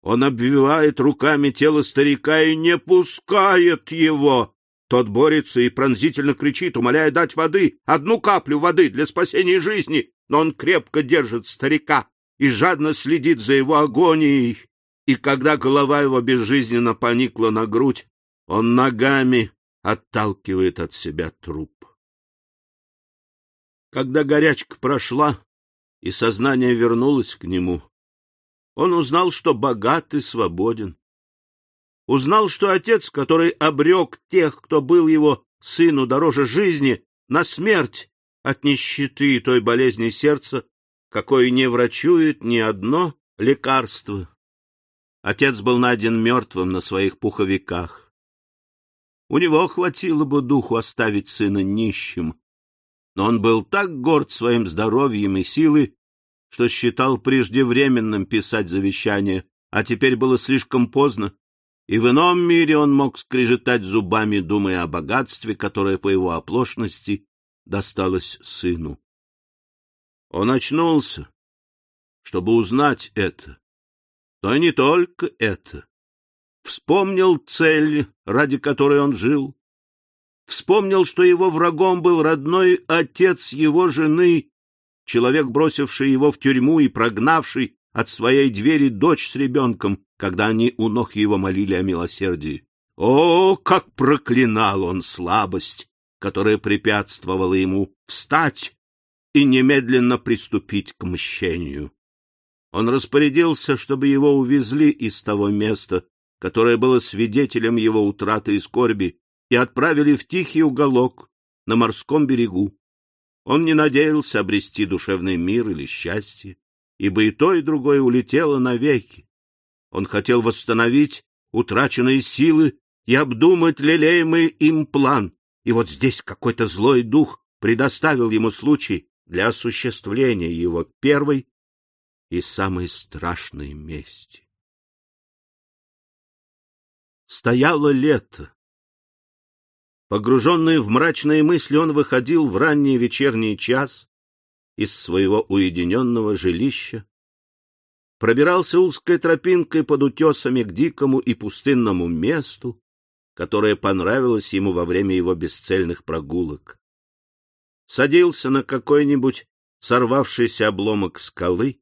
A: Он обвивает руками тело старика и не пускает его. Тот борется и пронзительно кричит, умоляя дать воды, одну каплю воды для спасения жизни, но он крепко держит старика и жадно следит за его агонией. И когда голова его безжизненно поникла на грудь, он ногами отталкивает от себя труп. Когда горячка прошла и сознание вернулось к нему, он узнал, что богат и свободен. Узнал, что отец, который обрек тех, кто был его сыну дороже жизни, на смерть от нищеты и той болезни сердца, какой не врачует ни одно лекарство. Отец был найден мертвым на своих пуховиках. У него хватило бы духу оставить сына нищим. Но он был так горд своим здоровьем и силой, что считал преждевременным писать завещание, а теперь было слишком поздно, и в ином мире он мог скрежетать зубами, думая о богатстве, которое по его оплошности досталось сыну. Он очнулся, чтобы узнать это, но не только это вспомнил цель, ради которой он жил, вспомнил, что его врагом был родной отец его жены, человек, бросивший его в тюрьму и прогнавший от своей двери дочь с ребенком, когда они у ног его молили о милосердии. О, как проклинал он слабость, которая препятствовала ему встать и немедленно приступить к мщению. Он распорядился, чтобы его увезли из того места, которое было свидетелем его утраты и скорби, и отправили в тихий уголок на морском берегу. Он не надеялся обрести душевный мир или счастье, ибо и то, и другое улетело навеки. Он хотел восстановить утраченные силы и обдумать лелеемый им план, и вот здесь какой-то злой дух предоставил ему случай для осуществления его первой и самой страшной мести. Стояло лето. Погруженный в мрачные мысли, он выходил в ранний вечерний час из своего уединенного жилища, пробирался узкой тропинкой под утесами к дикому и пустынному месту, которое понравилось ему во время его бесцельных прогулок. Садился на какой-нибудь сорвавшийся обломок скалы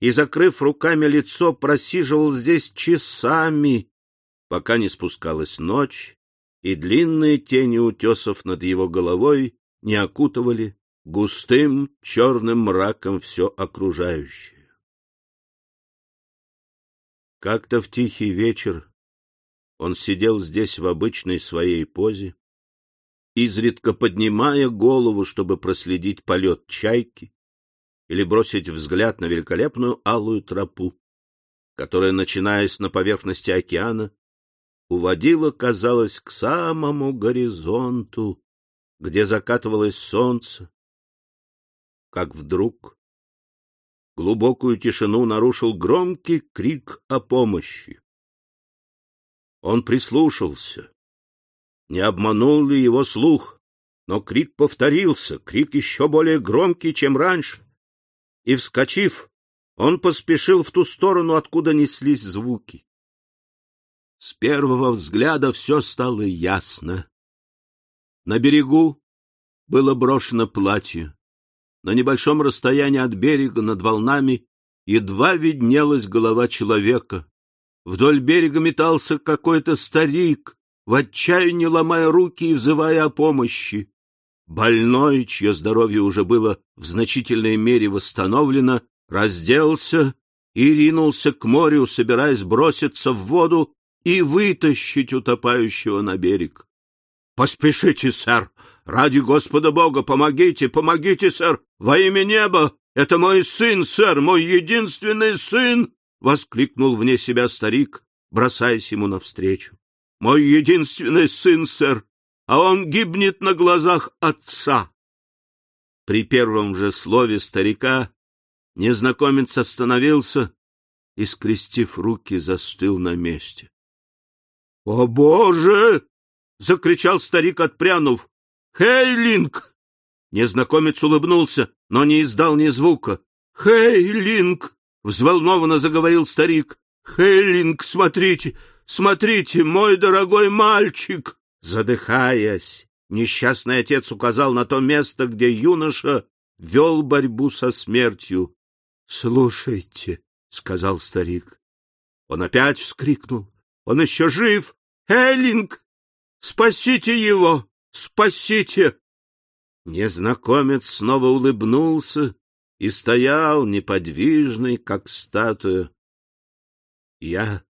A: и, закрыв руками лицо, просиживал здесь часами, пока не спускалась ночь, и длинные тени утесов над его головой не окутывали густым черным мраком все окружающее. Как-то в тихий вечер он сидел здесь в обычной своей позе, изредка поднимая голову, чтобы проследить полет чайки или бросить взгляд на великолепную алую тропу, которая, начинаясь на поверхности океана, уводила, казалось, к самому горизонту, где закатывалось солнце, как вдруг Глубокую тишину нарушил громкий крик о помощи. Он прислушался. Не обманул ли его слух? Но крик повторился, крик еще более громкий, чем раньше. И, вскочив, он поспешил в ту сторону, откуда неслись звуки. С первого взгляда все стало ясно. На берегу было брошено платье. На небольшом расстоянии от берега над волнами едва виднелась голова человека. Вдоль берега метался какой-то старик, в отчаянии ломая руки и взывая о помощи. Больной, чье здоровье уже было в значительной мере восстановлено, разделся и ринулся к морю, собираясь броситься в воду и вытащить утопающего на берег. — Поспешите, сэр! Ради Господа Бога, помогите, помогите, сэр! Во имя неба! Это мой сын, сэр, мой единственный сын! — воскликнул вне себя старик, бросаясь ему навстречу. — Мой единственный сын, сэр, а он гибнет на глазах отца. При первом же слове старика незнакомец остановился и, скрестив руки, застыл на месте. — О, Боже! — закричал старик, отпрянув. — Хейлинг! Незнакомец улыбнулся, но не издал ни звука. — Хейлинг! — взволнованно заговорил старик. — Хейлинг, смотрите, смотрите, мой дорогой мальчик! Задыхаясь, несчастный отец указал на то место, где юноша вел борьбу со смертью. — Слушайте, — сказал старик. Он опять вскрикнул. Он еще жив! Эллинг! Спасите его! Спасите! Незнакомец снова улыбнулся и стоял неподвижный, как статуя. — Я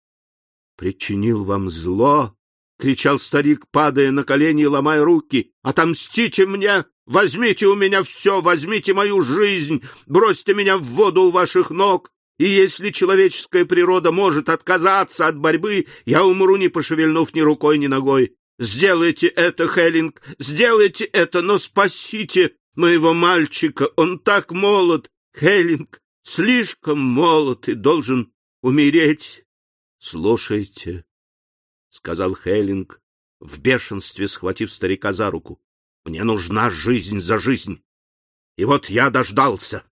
A: причинил вам зло, — кричал старик, падая на колени и ломая руки. — Отомстите мне! Возьмите у меня все, возьмите мою жизнь, бросьте меня в воду у ваших ног. И если человеческая природа может отказаться от борьбы, я умру, не пошевельнув ни рукой, ни ногой. Сделайте это, Хеллинг, сделайте это, но спасите моего мальчика. Он так молод, Хеллинг, слишком молод и должен умереть. Слушайте, — сказал Хеллинг, в бешенстве схватив старика за руку. — Мне нужна жизнь за жизнь. И вот я дождался.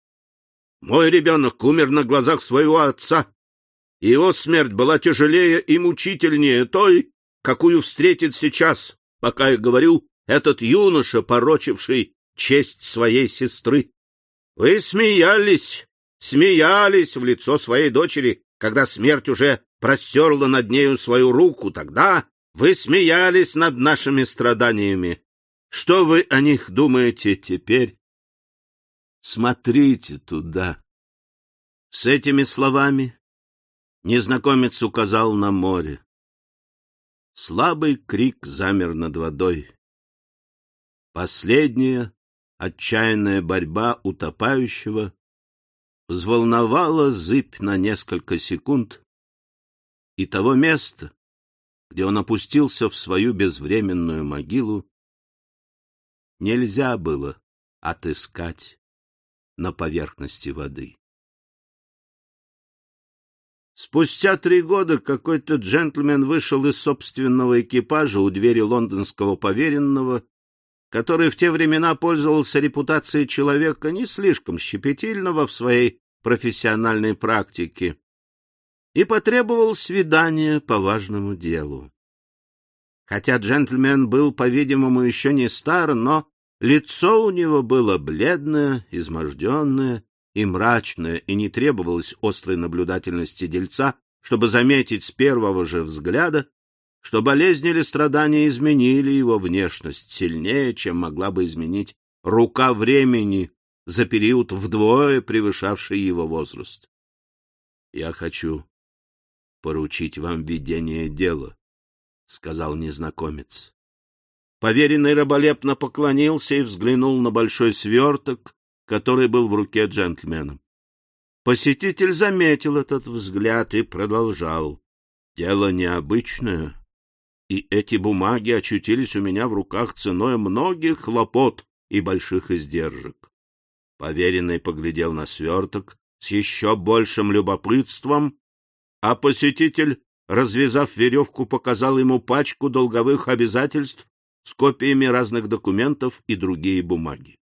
A: Мой ребенок умер на глазах своего отца, его смерть была тяжелее и мучительнее той, какую встретит сейчас, пока я говорю, этот юноша, порочивший честь своей сестры. Вы смеялись, смеялись в лицо своей дочери, когда смерть уже простерла над нею свою руку, тогда вы смеялись над нашими страданиями. Что вы о них думаете теперь? Смотрите туда. С этими словами незнакомец указал на море. Слабый крик замер над водой. Последняя отчаянная борьба утопающего взволновала зыбь на несколько секунд, и того места, где он опустился в свою безвременную могилу, нельзя было отыскать на поверхности воды. Спустя три года какой-то джентльмен вышел из собственного экипажа у двери лондонского поверенного, который в те времена пользовался репутацией человека не слишком щепетильного в своей профессиональной практике, и потребовал свидания по важному делу. Хотя джентльмен был, по-видимому, еще не стар, но лицо у него было бледное, изможденное и мрачное, и не требовалось острой наблюдательности дельца, чтобы заметить с первого же взгляда, что болезни или страдания изменили его внешность сильнее, чем могла бы изменить рука времени за период вдвое превышавший его возраст. Я хочу поручить вам ведение дела, — сказал незнакомец. Поверенный раболепно поклонился и взглянул на большой сверток, который был в руке джентльмена. Посетитель заметил этот взгляд и продолжал. Дело необычное, и эти бумаги очутились у меня в руках ценой многих хлопот и больших издержек. Поверенный поглядел на сверток, с еще большим любопытством, а посетитель, развязав веревку, показал ему пачку долговых обязательств с копиями разных документов и другие бумаги.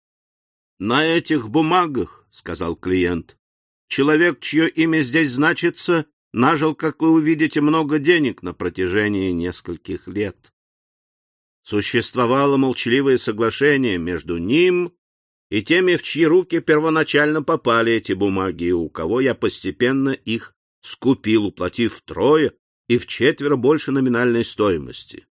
A: — На этих бумагах, — сказал клиент, — человек, чье имя здесь значится, нажил, как вы увидите, много денег на протяжении нескольких лет. Существовало молчаливое соглашение между ним и теми, в чьи руки первоначально попали эти бумаги, и у кого я постепенно их скупил, уплатив втрое и в четверо больше номинальной стоимости.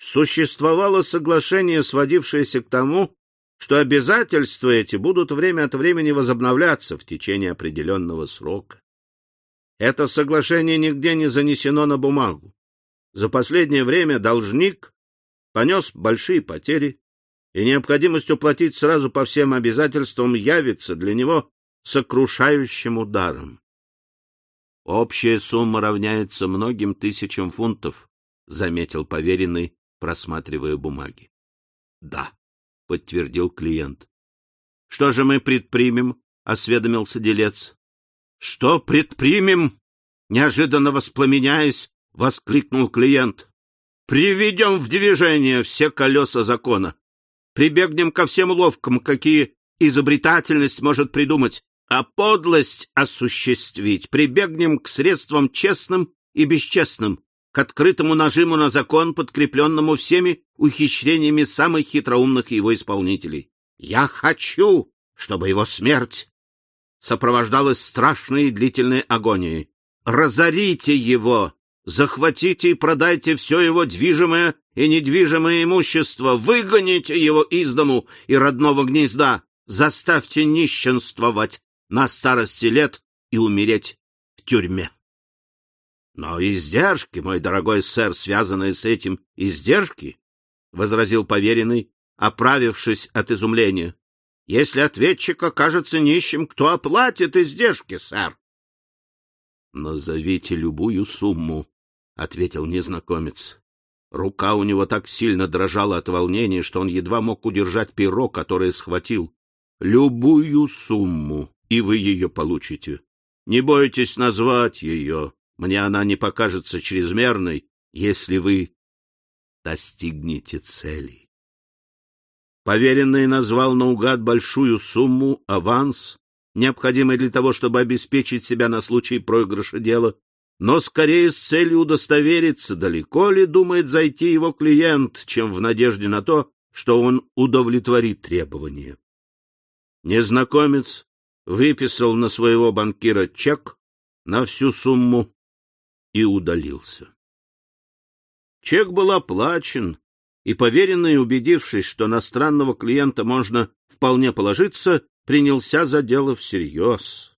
A: Существовало соглашение, сводившееся к тому, что обязательства эти будут время от времени возобновляться в течение определенного срока. Это соглашение нигде не занесено на бумагу. За последнее время должник понес большие потери, и необходимость уплатить сразу по всем обязательствам явится для него сокрушающим ударом. Общая сумма равняется многим тысячам фунтов, — заметил поверенный, просматривая бумаги. — Да, — подтвердил клиент. — Что же мы предпримем? — осведомился делец. — Что предпримем? — неожиданно воспламеняясь, воскликнул клиент. — Приведем в движение все колеса закона. Прибегнем ко всем ловкам, какие изобретательность может придумать, а подлость осуществить. Прибегнем к средствам честным и бесчестным, к открытому нажиму на закон, подкрепленному всеми ухищрениями самых хитроумных его исполнителей. Я хочу, чтобы его смерть сопровождалась страшной и длительной агонией. Разорите его, захватите и продайте все его движимое и недвижимое имущество, выгоните его из дому и родного гнезда, заставьте нищенствовать на старости лет и умереть в тюрьме. Но издержки, мой дорогой сэр, связанные с этим издержки, — возразил поверенный, оправившись от изумления. — Если ответчик окажется нищим, кто оплатит издержки, сэр? — Назовите любую сумму, — ответил незнакомец. Рука у него так сильно дрожала от волнения, что он едва мог удержать перо, которое схватил. — Любую сумму, и вы ее получите. Не бойтесь назвать ее, мне она не покажется чрезмерной, если вы достигнете цели. Поверенный назвал наугад большую сумму, аванс, необходимый для того, чтобы обеспечить себя на случай проигрыша дела, но скорее с целью удостовериться, далеко ли думает зайти его клиент, чем в надежде на то, что он удовлетворит требования. Незнакомец выписал на своего банкира чек на всю сумму и удалился. Чек был оплачен, и поверенный, убедившись, что на странного клиента можно вполне положиться, принялся за дело всерьез.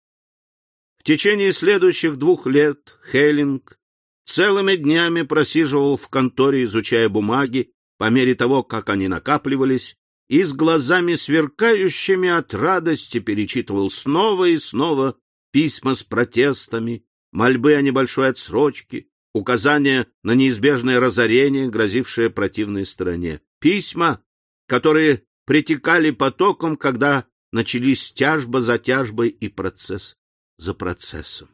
A: В течение следующих двух лет Хейлинг целыми днями просиживал в конторе, изучая бумаги, по мере того, как они накапливались, и с глазами сверкающими от радости перечитывал снова и снова письма с протестами, мольбы о небольшой отсрочке, указания на неизбежное разорение, грозившее противной стороне, письма, которые притекали потоком, когда начались тяжба за тяжбой и процесс за процессом.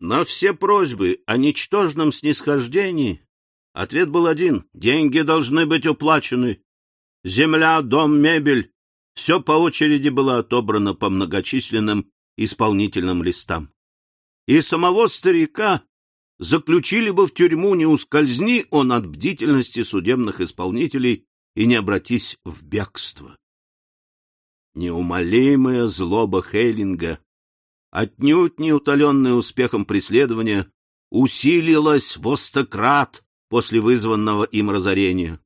A: На все просьбы о ничтожном снисхождении ответ был один — деньги должны быть уплачены. Земля, дом, мебель — все по очереди было отобрано по многочисленным исполнительным листам и самого старика заключили бы в тюрьму, не ускользни он от бдительности судебных исполнителей и не обратись в бегство. Неумолимая злоба Хейлинга, отнюдь не утоленная успехом преследования, усилилась в остократ после вызванного им разорения.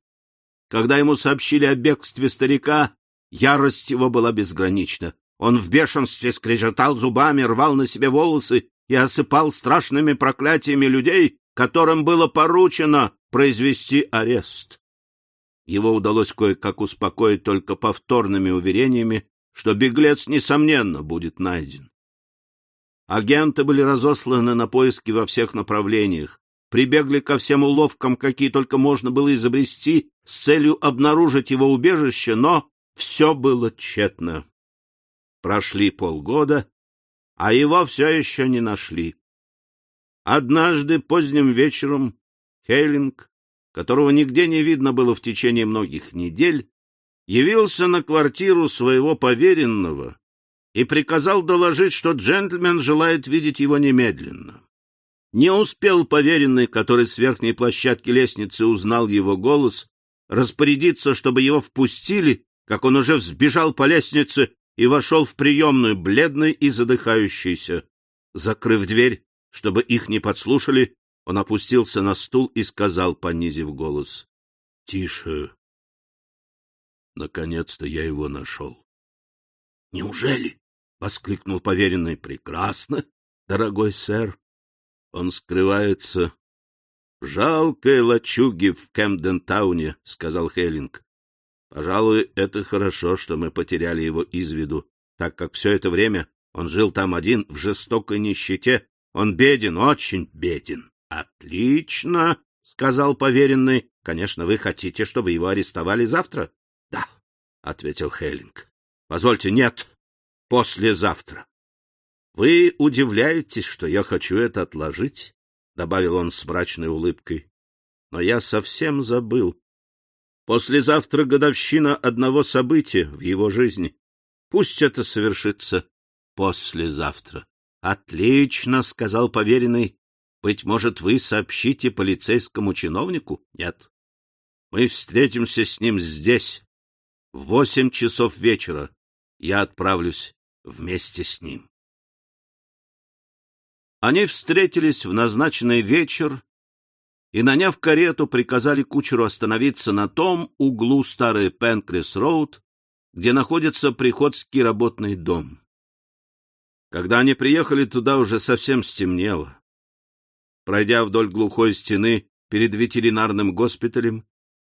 A: Когда ему сообщили о бегстве старика, ярость его была безгранична. Он в бешенстве скрежетал зубами, рвал на себе волосы и осыпал страшными проклятиями людей, которым было поручено произвести арест. Его удалось кое-как успокоить только повторными уверениями, что беглец, несомненно, будет найден. Агенты были разосланы на поиски во всех направлениях, прибегли ко всем уловкам, какие только можно было изобрести, с целью обнаружить его убежище, но все было тщетно. Прошли полгода, а его все еще не нашли. Однажды поздним вечером Хейлинг, которого нигде не видно было в течение многих недель, явился на квартиру своего поверенного и приказал доложить, что джентльмен желает видеть его немедленно. Не успел поверенный, который с верхней площадки лестницы узнал его голос, распорядиться, чтобы его впустили, как он уже взбежал по лестнице и вошел в приемную, бледный и задыхающийся. Закрыв дверь, чтобы их не подслушали, он опустился на стул и сказал, понизив голос, — Тише. Наконец-то я его нашел. — Неужели? — воскликнул поверенный. — Прекрасно, дорогой сэр. Он скрывается в жалкой лачуге в Кэмден-тауне, — сказал Хеллинг. Пожалуй, это хорошо, что мы потеряли его из виду, так как все это время он жил там один в жестокой нищете. Он беден, очень беден. — Отлично, — сказал поверенный. — Конечно, вы хотите, чтобы его арестовали завтра? — Да, — ответил Хеллинг. — Позвольте, нет, послезавтра. — Вы удивляетесь, что я хочу это отложить? — добавил он с мрачной улыбкой. — Но я совсем забыл. Послезавтра годовщина одного события в его жизни. Пусть это совершится послезавтра. — Отлично, — сказал поверенный. — Быть может, вы сообщите полицейскому чиновнику? — Нет. Мы встретимся с ним здесь в восемь часов вечера. Я отправлюсь вместе с ним. Они встретились в назначенный вечер и, наняв карету, приказали кучеру остановиться на том углу старой Пенкрис-Роуд, где находится приходский работный дом. Когда они приехали туда, уже совсем стемнело. Пройдя вдоль глухой стены перед ветеринарным госпиталем,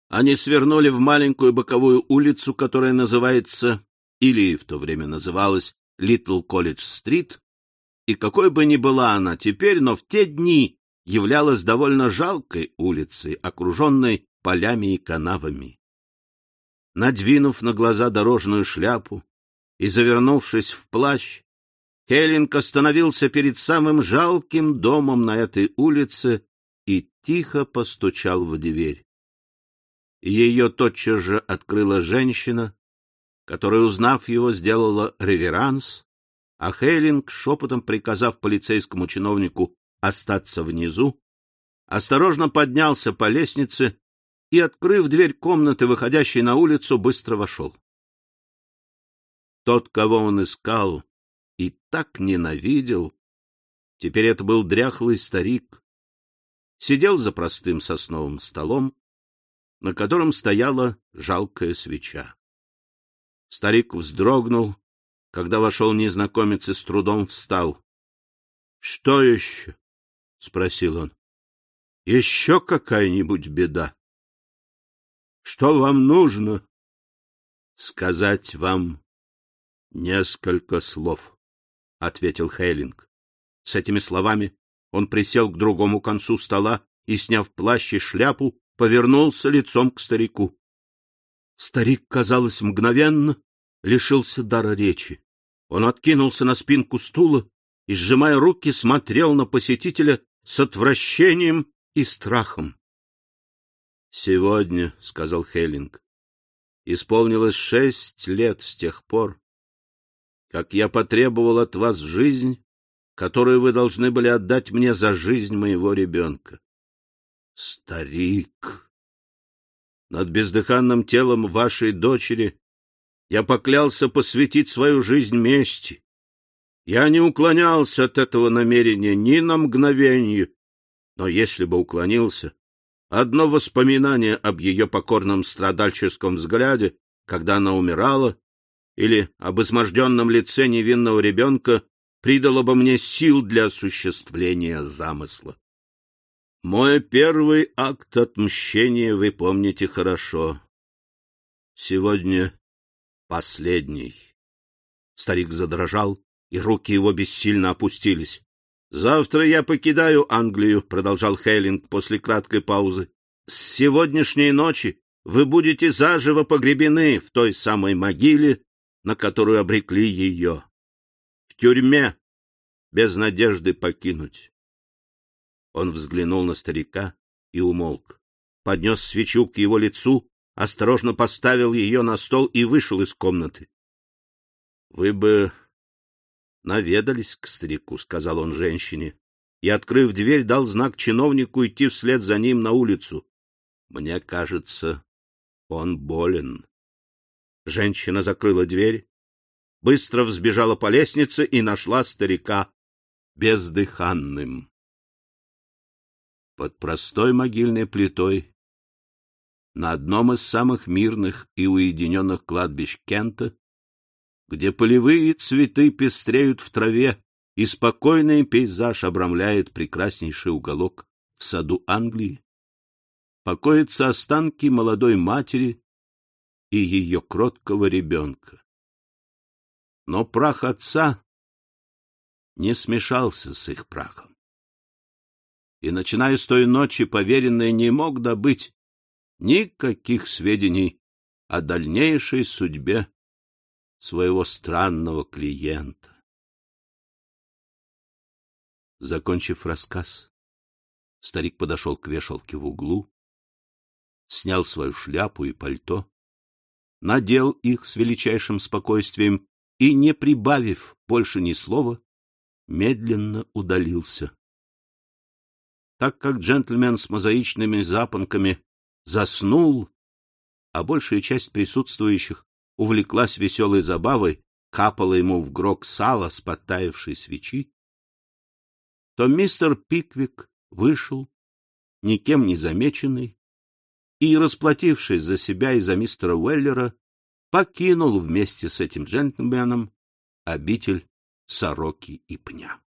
A: они свернули в маленькую боковую улицу, которая называется, или в то время называлась, Литл Колледж-стрит, и какой бы ни была она теперь, но в те дни являлась довольно жалкой улицей, окруженной полями и канавами. Надвинув на глаза дорожную шляпу и завернувшись в плащ, Хеллинг остановился перед самым жалким домом на этой улице и тихо постучал в дверь. Ее тотчас же открыла женщина, которая, узнав его, сделала реверанс, а Хейлинг, шепотом приказав полицейскому чиновнику остаться внизу, осторожно поднялся по лестнице и, открыв дверь комнаты, выходящей на улицу, быстро вошел. Тот, кого он искал и так ненавидел, теперь это был дряхлый старик, сидел за простым сосновым столом, на котором стояла жалкая свеча. Старик вздрогнул, когда вошел незнакомец и с трудом встал. — Что еще? — спросил он. — Еще какая-нибудь беда? — Что вам нужно? — Сказать вам несколько слов, — ответил Хейлинг. С этими словами он присел к другому концу стола и, сняв плащ и шляпу, повернулся лицом к старику. Старик, казалось, мгновенно лишился дара речи. Он откинулся на спинку стула и, сжимая руки, смотрел на посетителя с отвращением и страхом. — Сегодня, — сказал Хеллинг, — исполнилось шесть лет с тех пор, как я потребовал от вас жизнь, которую вы должны были отдать мне за жизнь моего ребенка. Старик! Над бездыханным телом вашей дочери я поклялся посвятить свою жизнь мести. Я не уклонялся от этого намерения ни на мгновение, но если бы уклонился, одно воспоминание об ее покорном страдальческом взгляде, когда она умирала, или об изможденном лице невинного ребенка придало бы мне сил для осуществления замысла. Мой первый акт отмщения вы помните хорошо. Сегодня последний. Старик задрожал, и руки его бессильно опустились. — Завтра я покидаю Англию, — продолжал Хейлинг после краткой паузы. — С сегодняшней ночи вы будете заживо погребены в той самой могиле, на которую обрекли ее. В тюрьме, без надежды покинуть. Он взглянул на старика и умолк. Поднес свечу к его лицу, осторожно поставил ее на стол и вышел из комнаты. — Вы бы наведались к старику, — сказал он женщине, и, открыв дверь, дал знак чиновнику идти вслед за ним на улицу. — Мне кажется, он болен. Женщина закрыла дверь, быстро взбежала по лестнице и нашла старика бездыханным. Под простой могильной плитой на одном из самых мирных и уединенных кладбищ Кента, где полевые цветы пестреют в траве и спокойный пейзаж обрамляет прекраснейший уголок в саду Англии, покоятся останки молодой матери и ее кроткого ребенка. Но прах отца не смешался с их прахом. И, начиная с той ночи, поверенный не мог добыть никаких сведений о дальнейшей судьбе своего странного клиента. Закончив рассказ, старик подошел к вешалке в углу, снял свою шляпу и пальто, надел их с величайшим спокойствием и, не прибавив больше ни слова, медленно удалился. Так как джентльмен с мозаичными запонками заснул, а большая часть присутствующих увлеклась веселой забавой, капала ему в грок сала с подтаявшей свечи, то мистер Пиквик вышел, никем не замеченный, и, расплатившись за себя и за мистера Уэллера, покинул вместе с этим джентльменом обитель сороки и пня.